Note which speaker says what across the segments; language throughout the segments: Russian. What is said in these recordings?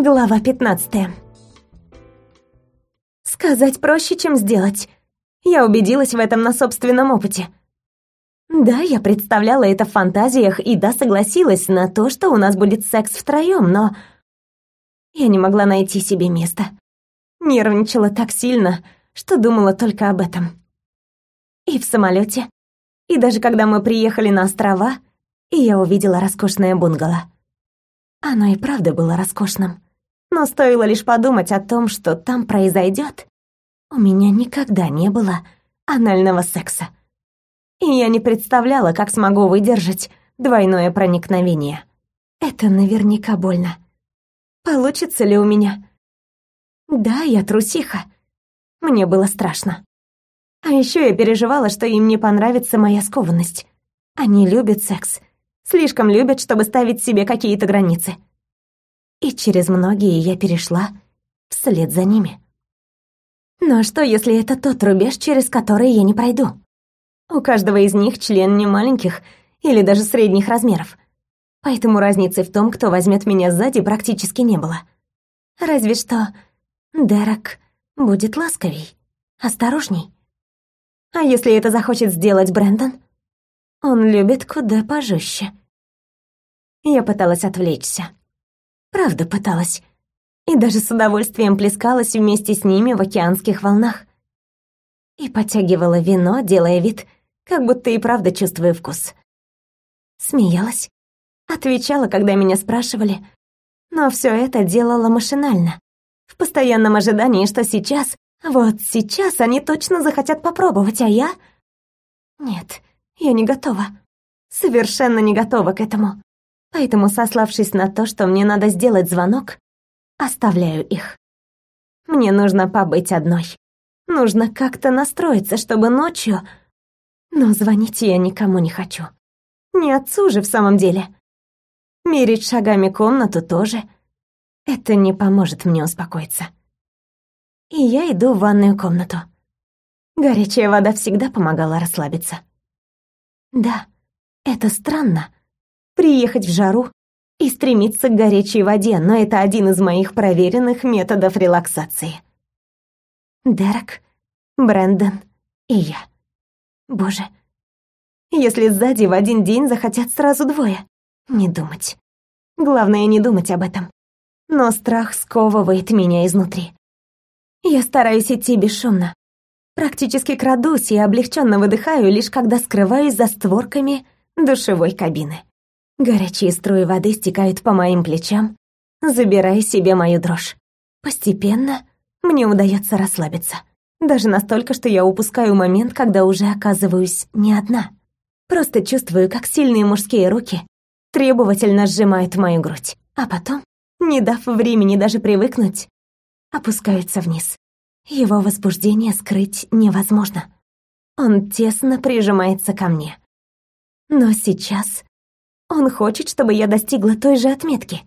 Speaker 1: Глава 15. Сказать проще, чем сделать. Я убедилась в этом на собственном опыте. Да, я представляла это в фантазиях и да, согласилась на то, что у нас будет секс втроем, но я не могла найти себе места. Нервничала так сильно, что думала только об этом. И в самолете, и даже когда мы приехали на острова, и я увидела роскошное бунгало. Оно и правда было роскошным. Но стоило лишь подумать о том, что там произойдет, у меня никогда не было анального секса. И я не представляла, как смогу выдержать двойное проникновение. Это наверняка больно. Получится ли у меня? Да, я трусиха. Мне было страшно. А еще я переживала, что им не понравится моя скованность. Они любят секс. Слишком любят, чтобы ставить себе какие-то границы и через многие я перешла вслед за ними. Но что, если это тот рубеж, через который я не пройду? У каждого из них член не маленьких или даже средних размеров. Поэтому разницы в том, кто возьмет меня сзади, практически не было. Разве что Дерек будет ласковей, осторожней. А если это захочет сделать Брэндон? Он любит куда пожестче. Я пыталась отвлечься. Правда пыталась. И даже с удовольствием плескалась вместе с ними в океанских волнах. И подтягивала вино, делая вид, как будто и правда чувствую вкус. Смеялась. Отвечала, когда меня спрашивали. Но все это делала машинально. В постоянном ожидании, что сейчас, вот сейчас они точно захотят попробовать, а я... Нет, я не готова. Совершенно не готова к этому. Поэтому, сославшись на то, что мне надо сделать звонок, оставляю их. Мне нужно побыть одной. Нужно как-то настроиться, чтобы ночью... Но звонить я никому не хочу. Не отцу же в самом деле. Мерить шагами комнату тоже. Это не поможет мне успокоиться. И я иду в ванную комнату. Горячая вода всегда помогала расслабиться. Да, это странно, приехать в жару и стремиться к горячей воде, но это один из моих проверенных методов релаксации. Дерек, Брэндон и я. Боже, если сзади в один день захотят сразу двое, не думать. Главное не думать об этом. Но страх сковывает меня изнутри. Я стараюсь идти бесшумно. Практически крадусь и облегченно выдыхаю, лишь когда скрываюсь за створками душевой кабины. Горячие струи воды стекают по моим плечам, забирая себе мою дрожь. Постепенно мне удается расслабиться. Даже настолько, что я упускаю момент, когда уже оказываюсь не одна. Просто чувствую, как сильные мужские руки требовательно сжимают мою грудь, а потом, не дав времени даже привыкнуть, опускаются вниз. Его возбуждение скрыть невозможно. Он тесно прижимается ко мне. Но сейчас он хочет, чтобы я достигла той же отметки.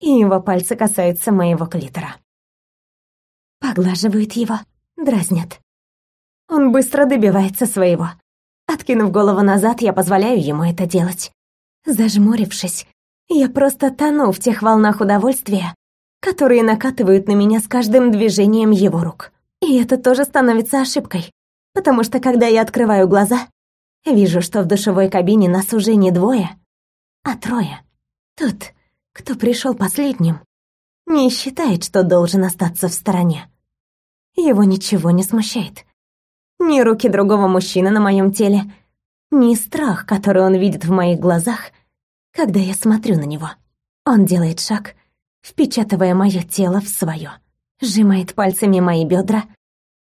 Speaker 1: И его пальцы касаются моего клитора. Поглаживают его, дразнят. Он быстро добивается своего. Откинув голову назад, я позволяю ему это делать. Зажмурившись, я просто тону в тех волнах удовольствия, которые накатывают на меня с каждым движением его рук. И это тоже становится ошибкой, потому что когда я открываю глаза, вижу, что в душевой кабине нас уже не двое, а трое. Тот, кто пришел последним, не считает, что должен остаться в стороне. Его ничего не смущает. Ни руки другого мужчины на моем теле, ни страх, который он видит в моих глазах, когда я смотрю на него. Он делает шаг, впечатывая мое тело в свое, сжимает пальцами мои бедра,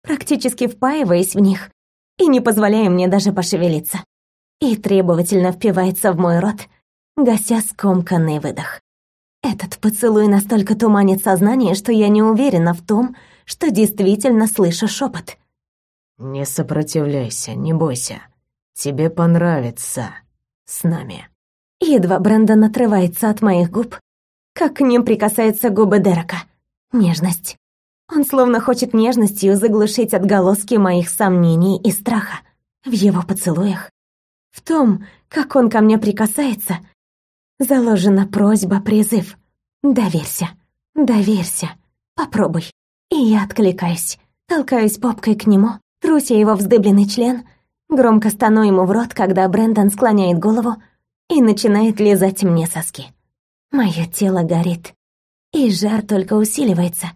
Speaker 1: практически впаиваясь в них и не позволяя мне даже пошевелиться, и требовательно впивается в мой рот, гася скомканный выдох. Этот поцелуй настолько туманит сознание, что я не уверена в том, что действительно слышу шепот.
Speaker 2: «Не сопротивляйся, не бойся. Тебе понравится с нами».
Speaker 1: Едва Брэндон отрывается от моих губ, как к ним прикасаются губы Дерека. Нежность. Он словно хочет нежностью заглушить отголоски моих сомнений и страха. В его поцелуях, в том, как он ко мне прикасается, заложена просьба, призыв. Доверься. Доверься, попробуй. И я откликаюсь, толкаюсь попкой к нему, труся его вздыбленный член, громко стану ему в рот, когда Брэндон склоняет голову и начинает лизать мне соски. Мое тело горит, и жар только усиливается,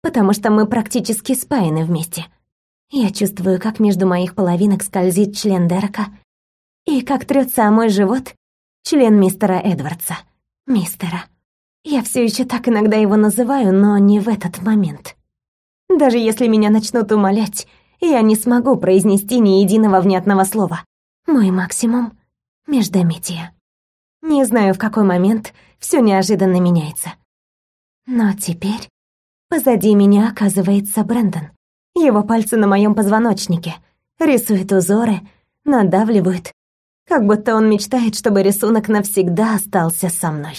Speaker 1: потому что мы практически спаяны вместе. Я чувствую, как между моих половинок скользит член Дерека, и как трется о мой живот член мистера Эдвардса. Мистера. Я все еще так иногда его называю, но не в этот момент. Даже если меня начнут умолять, я не смогу произнести ни единого внятного слова. Мой максимум — междометие. Не знаю, в какой момент все неожиданно меняется. Но теперь позади меня оказывается Брэндон. Его пальцы на моем позвоночнике рисуют узоры, надавливают, как будто он мечтает, чтобы рисунок навсегда остался со мной.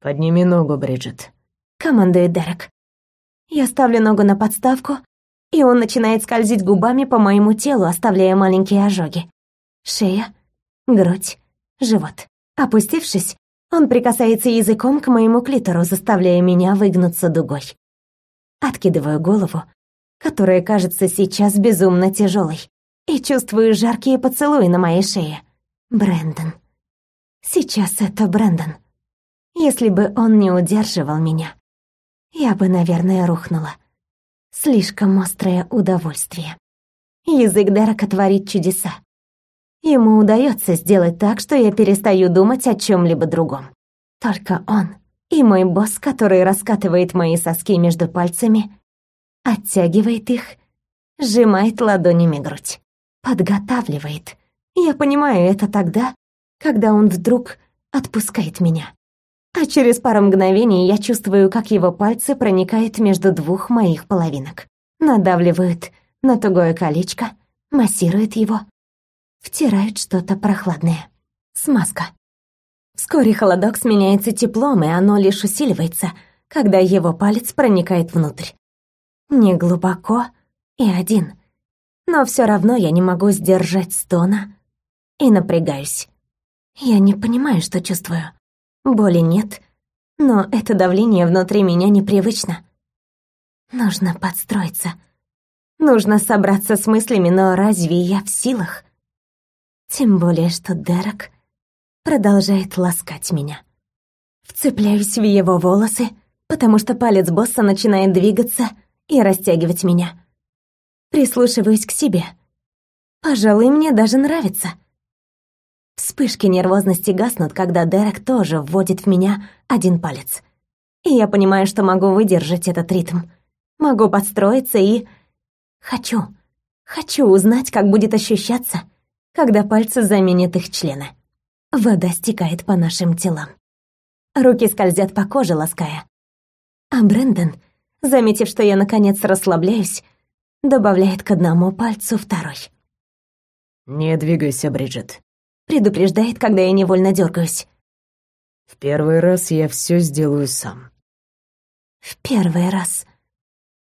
Speaker 2: «Подними ногу, Бриджит», —
Speaker 1: командует Дерек. Я ставлю ногу на подставку, и он начинает скользить губами по моему телу, оставляя маленькие ожоги. Шея, грудь, живот. Опустившись, он прикасается языком к моему клитору, заставляя меня выгнуться дугой. Откидываю голову, которая кажется сейчас безумно тяжелой, и чувствую жаркие поцелуи на моей шее. Брэндон. Сейчас это Брэндон. Если бы он не удерживал меня, я бы, наверное, рухнула. Слишком острое удовольствие. Язык Дерека творит чудеса. Ему удается сделать так, что я перестаю думать о чем либо другом. Только он и мой босс, который раскатывает мои соски между пальцами, оттягивает их, сжимает ладонями грудь, подготавливает. Я понимаю это тогда, когда он вдруг отпускает меня а через пару мгновений я чувствую, как его пальцы проникают между двух моих половинок, надавливают на тугое колечко, массируют его, втирают что-то прохладное. Смазка. Вскоре холодок сменяется теплом, и оно лишь усиливается, когда его палец проникает внутрь. Не глубоко и один. Но все равно я не могу сдержать стона и напрягаюсь. Я не понимаю, что чувствую. Боли нет, но это давление внутри меня непривычно. Нужно подстроиться. Нужно собраться с мыслями, но разве я в силах? Тем более, что Дерек продолжает ласкать меня. Вцепляюсь в его волосы, потому что палец босса начинает двигаться и растягивать меня. Прислушиваюсь к себе. Пожалуй, мне даже нравится — Вспышки нервозности гаснут, когда Дерек тоже вводит в меня один палец. И я понимаю, что могу выдержать этот ритм. Могу подстроиться и... Хочу. Хочу узнать, как будет ощущаться, когда пальцы заменят их члены. Вода стекает по нашим телам. Руки скользят по коже, лаская. А Брэндон, заметив, что я наконец расслабляюсь, добавляет к одному пальцу второй.
Speaker 2: «Не двигайся, Бриджит
Speaker 1: предупреждает, когда я невольно дергаюсь.
Speaker 2: В первый раз я все сделаю сам.
Speaker 1: В первый раз.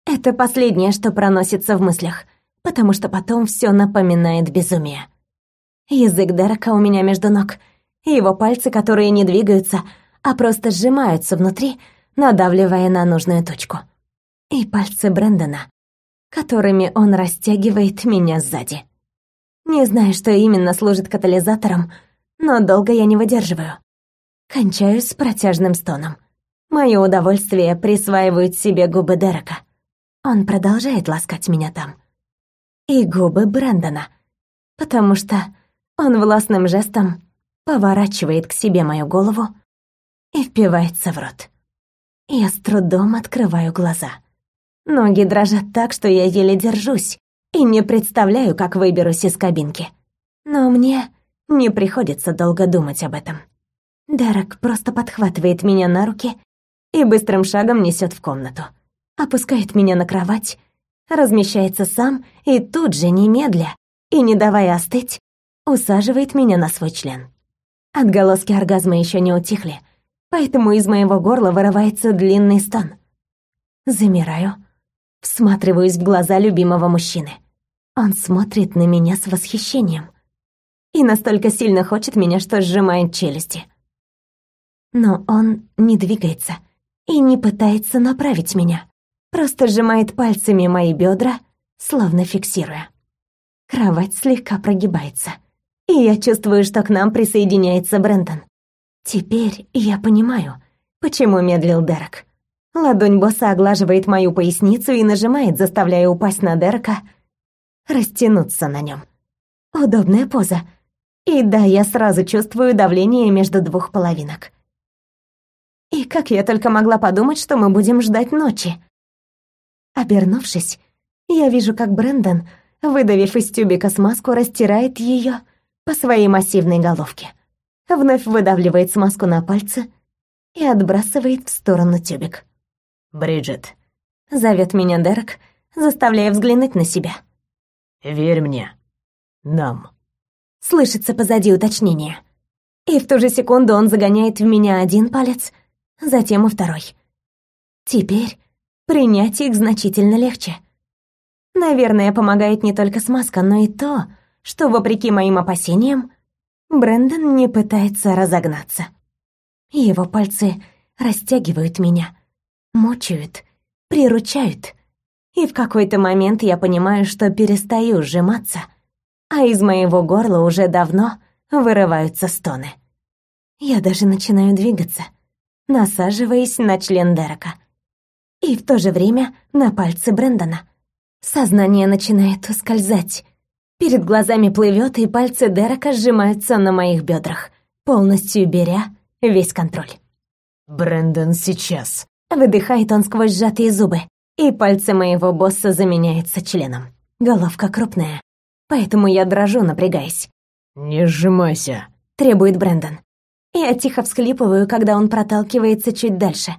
Speaker 1: Это последнее, что проносится в мыслях, потому что потом все напоминает безумие. Язык Дерека у меня между ног, его пальцы, которые не двигаются, а просто сжимаются внутри, надавливая на нужную точку. И пальцы Брэндона, которыми он растягивает меня сзади. Не знаю, что именно служит катализатором, но долго я не выдерживаю. Кончаю с протяжным стоном. Мое удовольствие присваивают себе губы Дерека. Он продолжает ласкать меня там. И губы Брэндона, потому что он властным жестом поворачивает к себе мою голову и впивается в рот. Я с трудом открываю глаза. Ноги дрожат так, что я еле держусь, и не представляю, как выберусь из кабинки. Но мне не приходится долго думать об этом. Дерек просто подхватывает меня на руки и быстрым шагом несет в комнату. Опускает меня на кровать, размещается сам и тут же, немедля, и не давая остыть, усаживает меня на свой член. Отголоски оргазма еще не утихли, поэтому из моего горла вырывается длинный стон. Замираю, всматриваюсь в глаза любимого мужчины. Он смотрит на меня с восхищением и настолько сильно хочет меня, что сжимает челюсти. Но он не двигается, и не пытается направить меня. Просто сжимает пальцами мои бедра, словно фиксируя. Кровать слегка прогибается, и я чувствую, что к нам присоединяется Брэндон. Теперь я понимаю, почему медлил Дерек. Ладонь босса оглаживает мою поясницу и нажимает, заставляя упасть на Дерека, растянуться на нем. Удобная поза. И да, я сразу чувствую давление между двух половинок. И как я только могла подумать, что мы будем ждать ночи. Обернувшись, я вижу, как Брэндон, выдавив из тюбика смазку, растирает ее по своей массивной головке. Вновь выдавливает смазку на пальцы и отбрасывает в сторону тюбик.
Speaker 2: «Бриджит», —
Speaker 1: зовет меня Дерек, заставляя взглянуть на себя.
Speaker 2: «Верь мне. Нам».
Speaker 1: Слышится позади уточнение. И в ту же секунду он загоняет в меня один палец, затем и второй. Теперь принять их значительно легче. Наверное, помогает не только смазка, но и то, что, вопреки моим опасениям, Брэндон не пытается разогнаться. Его пальцы растягивают меня, мучают, приручают. И в какой-то момент я понимаю, что перестаю сжиматься, а из моего горла уже давно вырываются стоны. Я даже начинаю двигаться, насаживаясь на член Дерека. И в то же время на пальцы Брэндона. Сознание начинает ускользать. Перед глазами плывет, и пальцы Дерека сжимаются на моих бедрах, полностью беря весь контроль.
Speaker 2: «Брэндон сейчас»,
Speaker 1: Выдыхает он сквозь сжатые зубы, и пальцы моего босса заменяются членом. Головка крупная, поэтому я дрожу, напрягаясь.
Speaker 2: «Не сжимайся», —
Speaker 1: требует Брэндон. Я тихо всхлипываю, когда он проталкивается чуть дальше.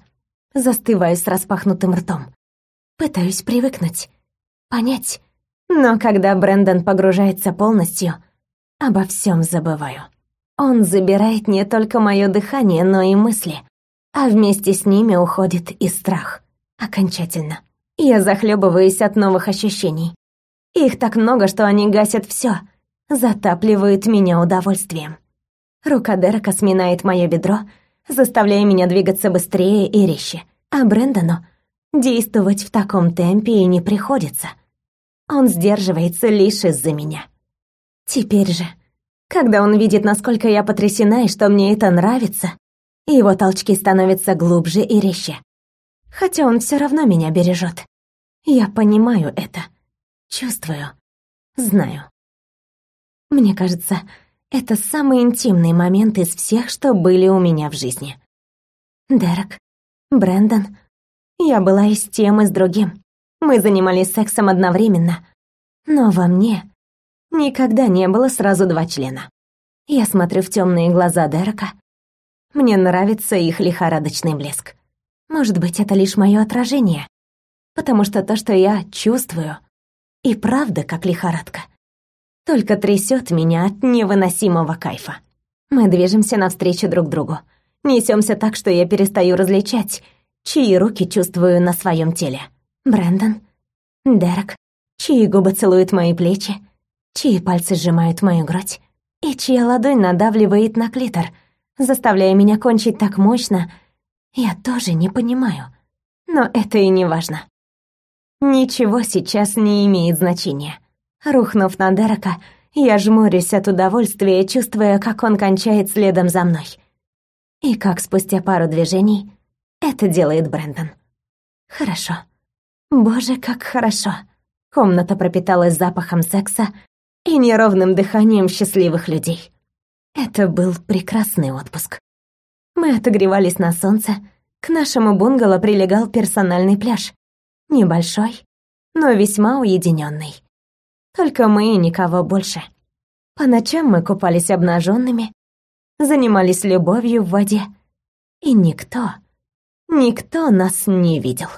Speaker 1: Застываю с распахнутым ртом. Пытаюсь привыкнуть, понять. Но когда Брэндон погружается полностью, обо всем забываю. Он забирает не только мое дыхание, но и мысли а вместе с ними уходит и страх. Окончательно. Я захлебываюсь от новых ощущений. Их так много, что они гасят все, затапливают меня удовольствием. Рука Дерека сминает мое бедро, заставляя меня двигаться быстрее и резче. А Брэндону действовать в таком темпе и не приходится. Он сдерживается лишь из-за меня. Теперь же, когда он видит, насколько я потрясена и что мне это нравится, его толчки становятся глубже и резче. Хотя он все равно меня бережет. Я понимаю это. Чувствую. Знаю. Мне кажется, это самый интимный момент из всех, что были у меня в жизни. Дерек, Брэндон. Я была и с тем, и с другим. Мы занимались сексом одновременно. Но во мне никогда не было сразу два члена. Я смотрю в темные глаза Дерека, мне нравится их лихорадочный блеск. Может быть, это лишь мое отражение, потому что то, что я чувствую, и правда как лихорадка. Только трясет меня от невыносимого кайфа. Мы движемся навстречу друг другу. Несемся так, что я перестаю различать, чьи руки чувствую на своем теле. Брэндон, Дерек, чьи губы целуют мои плечи, чьи пальцы сжимают мою грудь, и чья ладонь надавливает на клитор — заставляя меня кончить так мощно, я тоже не понимаю. Но это и не важно. Ничего сейчас не имеет значения. Рухнув на Дерека, я жмурюсь от удовольствия, чувствуя, как он кончает следом за мной. И как спустя пару движений это делает Брэндон. Хорошо. Боже, как хорошо. Комната пропиталась запахом секса и неровным дыханием счастливых людей. Это был прекрасный отпуск. Мы отогревались на солнце. К нашему бунгало прилегал персональный пляж. Небольшой, но весьма уединенный. Только мы и никого больше. По ночам мы купались обнаженными, занимались любовью в воде. И никто, никто нас не видел.